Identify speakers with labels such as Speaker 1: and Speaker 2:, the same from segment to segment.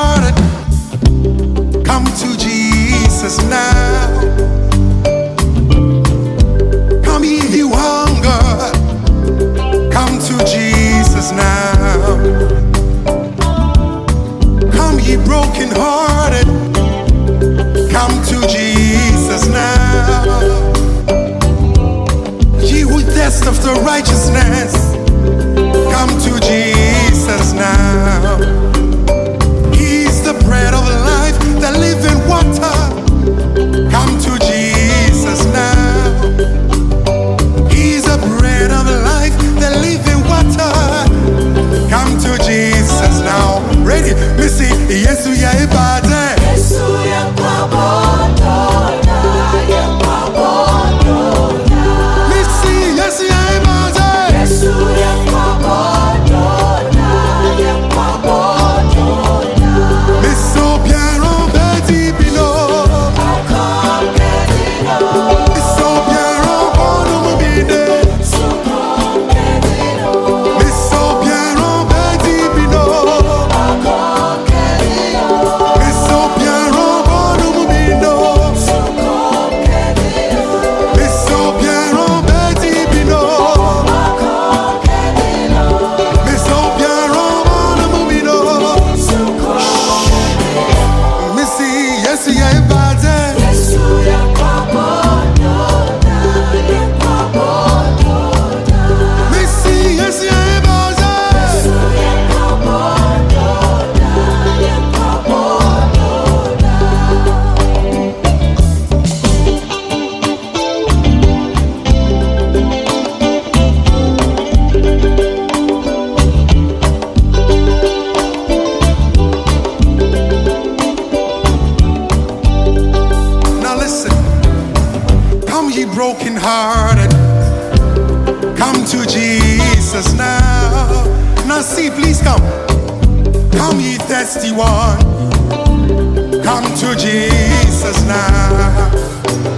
Speaker 1: morning. Come to Jesus now. Come if you hunger. Come to Jesus now. Come ye broken hearted. Come to Jesus now. Ye who thirst after righteousness. Come to Jesus Now, see, please come. Come, ye thirsty one, come to Jesus now.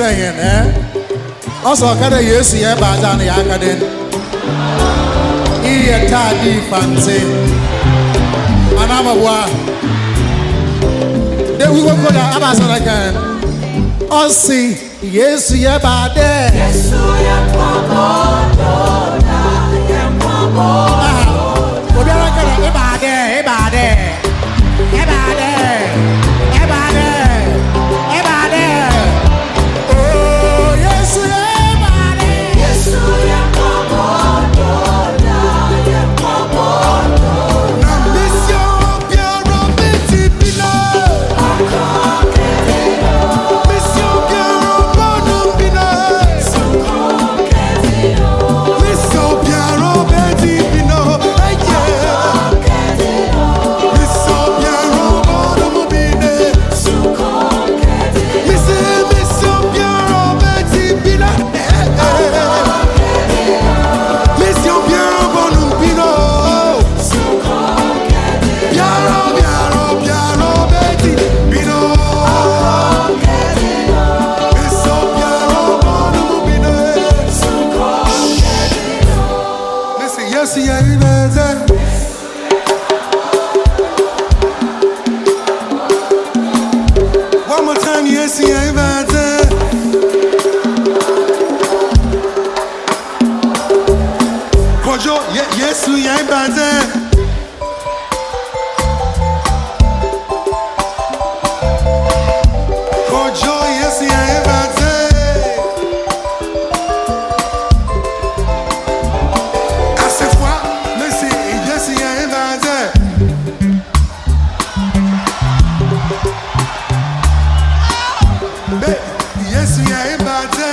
Speaker 2: Ɛ Ɔsɛ ɔka dɛ Yesu ya ibade na ya aka den Iyɛ taadi fanti Anamaboa De wiwo koda abasa na kan Ɔsi Yesu ya ibade Yesu obiara
Speaker 1: àìbàjẹ́. Kojo yẹsi àìbàjẹ́. Àṣefua mẹ́sì ìyẹ́sì àìbàjẹ́. Bẹ́ẹ̀ yẹsi àìbàjẹ́.